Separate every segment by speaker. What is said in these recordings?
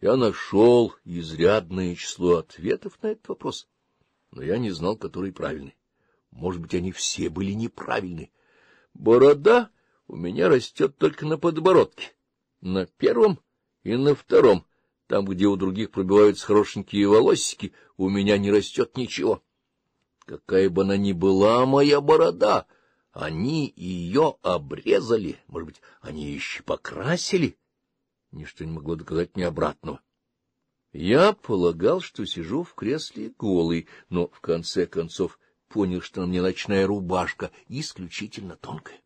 Speaker 1: Я нашел изрядное число ответов на этот вопрос, но я не знал, которые правильный. Может быть, они все были неправильны. Борода у меня растет только на подбородке, на первом и на втором. Там, где у других пробиваются хорошенькие волосики, у меня не растет ничего. Какая бы она ни была, моя борода, они ее обрезали, может быть, они еще покрасили. Ничто не могло доказать мне обратного. Я полагал, что сижу в кресле голый, но в конце концов понял, что на мне ночная рубашка исключительно тонкая.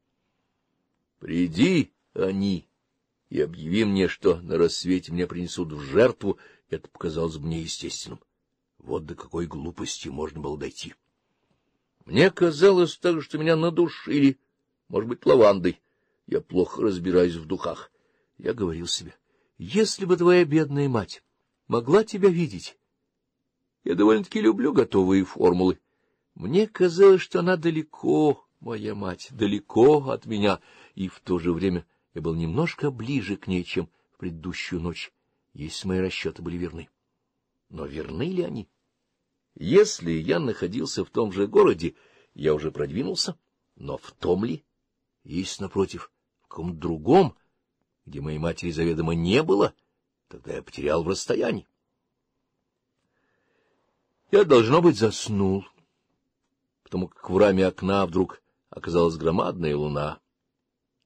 Speaker 1: «Приди, они!» и объяви мне, что на рассвете меня принесут в жертву, это показалось мне естественным. Вот до какой глупости можно было дойти. Мне казалось так, что меня надушили, может быть, лавандой. Я плохо разбираюсь в духах. Я говорил себе, если бы твоя бедная мать могла тебя видеть. Я довольно-таки люблю готовые формулы. Мне казалось, что она далеко, моя мать, далеко от меня, и в то же время я был немножко ближе к ней, чем в предыдущую ночь, если мои расчеты были верны. Но верны ли они? Если я находился в том же городе, я уже продвинулся, но в том ли? Если напротив, в каком-то другом где моей матери заведомо не было, тогда я потерял в расстоянии. Я, должно быть, заснул, потому как в раме окна вдруг оказалась громадная луна.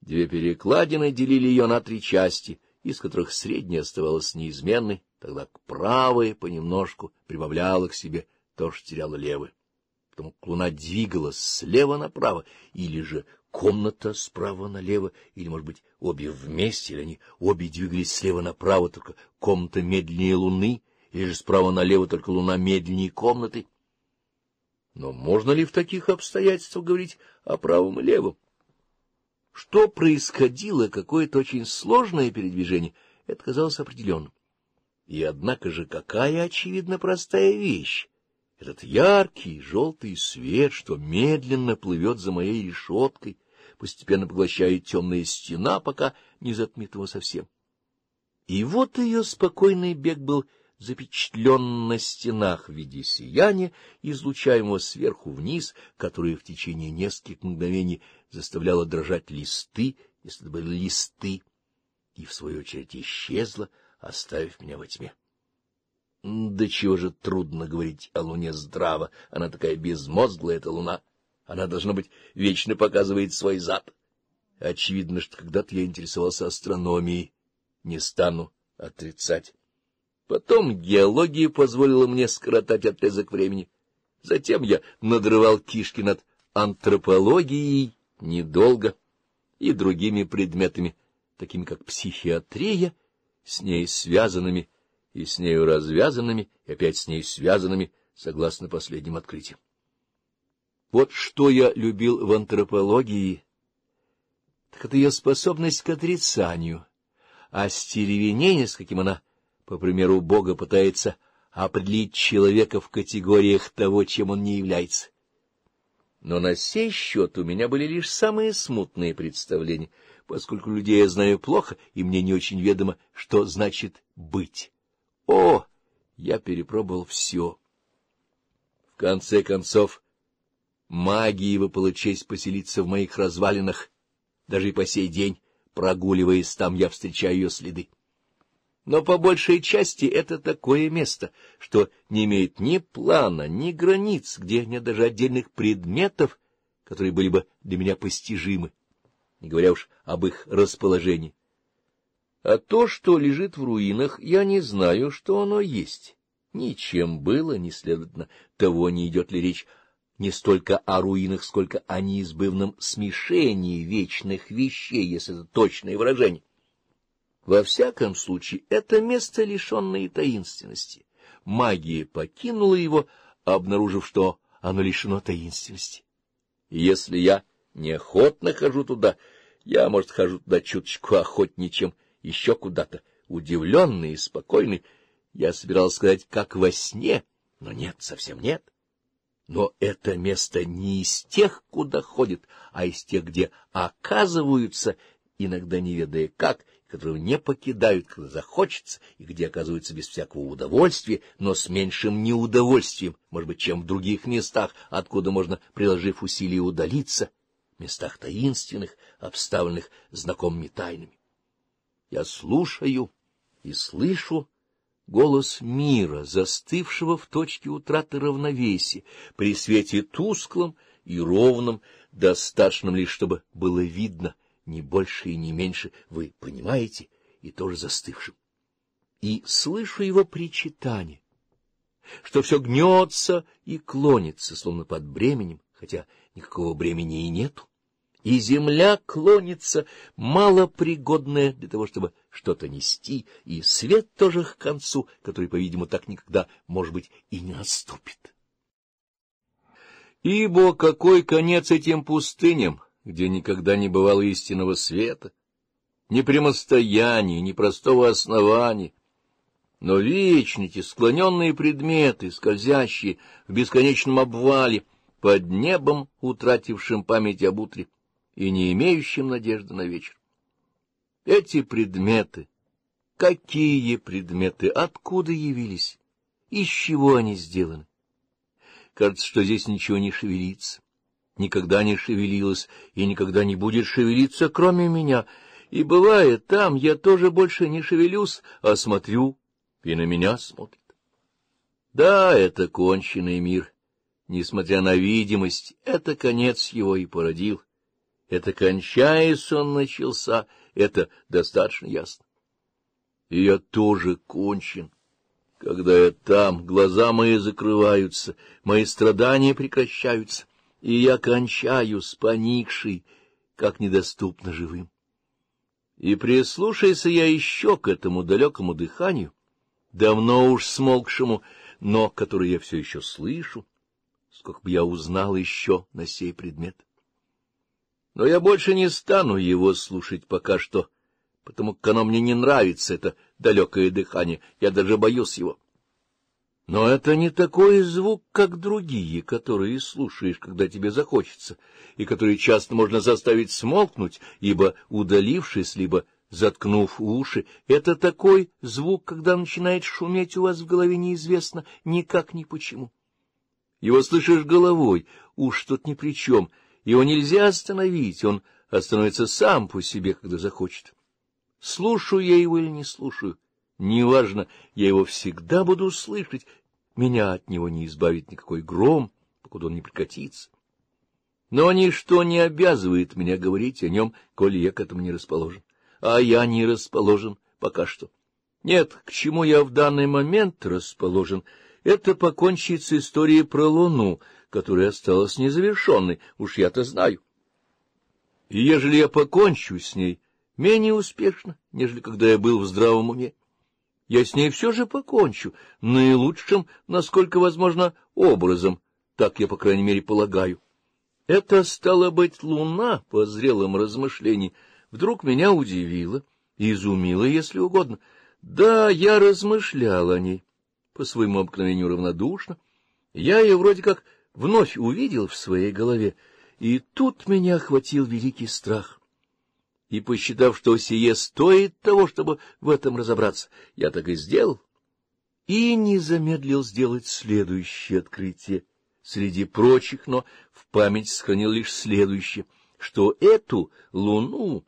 Speaker 1: Две перекладины делили ее на три части, из которых средняя оставалась неизменной, тогда к правой понемножку прибавляла к себе то, что теряла левая. Потому как луна двигалась слева направо или же комната справа налево, или, может быть, обе вместе, или они обе двигались слева направо, только комната медленнее луны, или же справа налево только луна медленнее комнаты. Но можно ли в таких обстоятельствах говорить о правом и левом? Что происходило, какое-то очень сложное передвижение, это казалось определенным. И однако же какая очевидно простая вещь! этот яркий желтый свет, что медленно плывет за моей решеткой, постепенно поглощает темная стена, пока не затмит его совсем. И вот ее спокойный бег был запечатлен на стенах в виде сияния, излучаемого сверху вниз, которое в течение нескольких мгновений заставляло дрожать листы, если это были листы, и, в свою очередь, исчезло, оставив меня во тьме. Да чего же трудно говорить о луне здраво, она такая безмозглая, эта луна. Она, должно быть, вечно показывает свой зад. Очевидно, что когда-то я интересовался астрономией, не стану отрицать. Потом геология позволила мне скоротать отрезок времени. Затем я надрывал кишки над антропологией недолго и другими предметами, такими как психиатрия, с ней связанными и с нею развязанными, и опять с ней связанными, согласно последним открытиям. Вот что я любил в антропологии, так это ее способность к отрицанию, а стеревенение, с каким она, по примеру Бога, пытается определить человека в категориях того, чем он не является. Но на сей счет у меня были лишь самые смутные представления, поскольку людей я знаю плохо, и мне не очень ведомо, что значит «быть». О, я перепробовал все. В конце концов, магии выпала честь поселиться в моих развалинах, даже и по сей день, прогуливаясь там, я встречаю ее следы. Но по большей части это такое место, что не имеет ни плана, ни границ, где нет даже отдельных предметов, которые были бы для меня постижимы, не говоря уж об их расположении. А то, что лежит в руинах, я не знаю, что оно есть. Ничем было, не следовательно, того не идет ли речь не столько о руинах, сколько о неизбывном смешении вечных вещей, если это точное выражение. Во всяком случае, это место, лишенное таинственности. Магия покинула его, обнаружив, что оно лишено таинственности. Если я неохотно хожу туда, я, может, хожу туда чуточку охотнее, чем еще куда-то, удивленный и спокойный. Я собирался сказать, как во сне, но нет, совсем нет. Но это место не из тех, куда ходит, а из тех, где оказываются, иногда не ведая как, которые не покидают, когда захочется, и где оказываются без всякого удовольствия, но с меньшим неудовольствием, может быть, чем в других местах, откуда можно, приложив усилия, удалиться, местах таинственных, обставленных знакомыми тайнами. Я слушаю и слышу голос мира, застывшего в точке утраты равновесия, при свете тусклом и ровном, достаточном лишь, чтобы было видно, не больше и не меньше, вы понимаете, и тоже застывшим. И слышу его причитание, что все гнется и клонится, словно под бременем, хотя никакого бремени и нету и земля клонится, малопригодная для того, чтобы что-то нести, и свет тоже к концу, который, по-видимому, так никогда, может быть, и не наступит. Ибо какой конец этим пустыням, где никогда не бывало истинного света, ни прямостояния, ни простого основания, но вечно склоненные предметы, скользящие в бесконечном обвале, под небом, утратившим память об утре, и не имеющим надежды на вечер. Эти предметы, какие предметы, откуда явились, из чего они сделаны? Кажется, что здесь ничего не шевелится, никогда не шевелилось и никогда не будет шевелиться, кроме меня. И бывает там, я тоже больше не шевелюсь, а смотрю, и на меня смотрит. Да, это конченый мир. Несмотря на видимость, это конец его и породил. Это кончаясь он начался, это достаточно ясно. И я тоже кончен. Когда я там, глаза мои закрываются, мои страдания прекращаются, и я кончаю с как недоступно живым. И прислушайся я еще к этому далекому дыханию, давно уж смолкшему, но который я все еще слышу, сколько бы я узнал еще на сей предмет. Но я больше не стану его слушать пока что, потому как оно мне не нравится, это далекое дыхание, я даже боюсь его. Но это не такой звук, как другие, которые слушаешь, когда тебе захочется, и которые часто можно заставить смолкнуть, ибо, удалившись, либо заткнув уши, это такой звук, когда начинает шуметь у вас в голове неизвестно никак ни почему. Его слышишь головой, уж тут ни при чем — его нельзя остановить, он остановится сам по себе, когда захочет. Слушаю я его или не слушаю, неважно, я его всегда буду слышать, меня от него не избавит никакой гром, покуда он не прикатится. Но ничто не обязывает меня говорить о нем, коли я к этому не расположен. А я не расположен пока что. Нет, к чему я в данный момент расположен, это покончится история про Луну — которая осталась незавершенной, уж я-то знаю. И ежели я покончу с ней менее успешно, нежели когда я был в здравом уме, я с ней все же покончу наилучшим, насколько возможно, образом, так я, по крайней мере, полагаю. Это, стало быть, луна по зрелым размышлениям, вдруг меня удивила, изумила, если угодно. Да, я размышлял о ней, по своему обыкновению равнодушно. Я ее вроде как вновь увидел в своей голове, и тут меня охватил великий страх. И, посчитав, что сие стоит того, чтобы в этом разобраться, я так и сделал, и не замедлил сделать следующее открытие. Среди прочих, но в память сохранил лишь следующее, что эту луну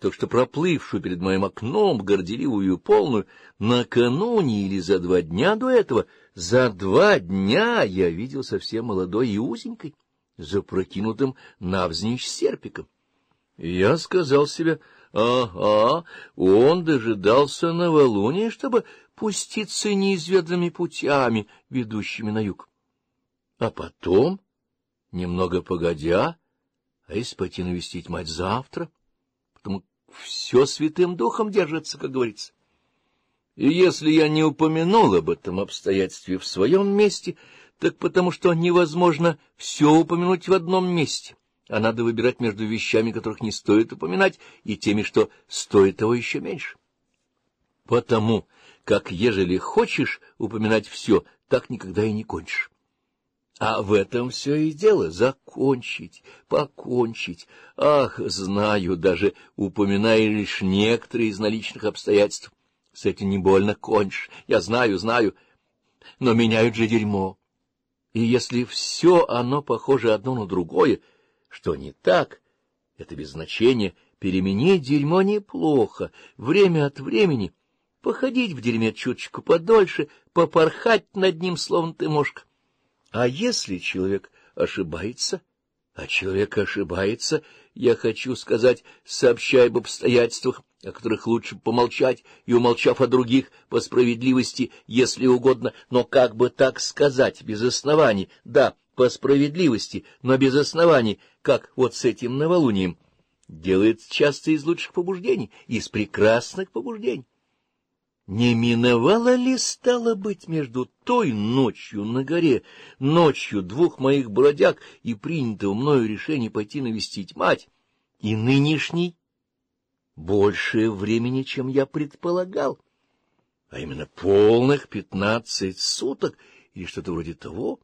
Speaker 1: так что проплывшую перед моим окном горделивую полную, накануне или за два дня до этого, за два дня я видел совсем молодой и узенькой, запрокинутым навзничь серпиком. Я сказал себе, ага, он дожидался новолуния, чтобы пуститься неизведанными путями, ведущими на юг. А потом, немного погодя, а если навестить мать завтра, потому все святым духом держится, как говорится. И если я не упомянул об этом обстоятельстве в своем месте, так потому что невозможно все упомянуть в одном месте, а надо выбирать между вещами, которых не стоит упоминать, и теми, что стоит того еще меньше. Потому как, ежели хочешь упоминать все, так никогда и не кончишь. А в этом все и дело — закончить, покончить. Ах, знаю, даже упоминая лишь некоторые из наличных обстоятельств. С этим не больно кончишь, я знаю, знаю, но меняют же дерьмо. И если все оно похоже одно на другое, что не так, это без значения, переменить дерьмо неплохо, время от времени, походить в дерьме чуточку подольше, попорхать над ним, словно ты мошка. А если человек ошибается? А человек ошибается, я хочу сказать, сообщай об обстоятельствах, о которых лучше помолчать, и, умолчав о других, по справедливости, если угодно, но как бы так сказать, без оснований, да, по справедливости, но без оснований, как вот с этим новолунием, делает часто из лучших побуждений, из прекрасных побуждений. Не миновала ли, стало быть, между той ночью на горе, ночью двух моих бродяг и принятого мною решения пойти навестить мать, и нынешней? Больше времени, чем я предполагал, а именно полных пятнадцать суток или что-то вроде того.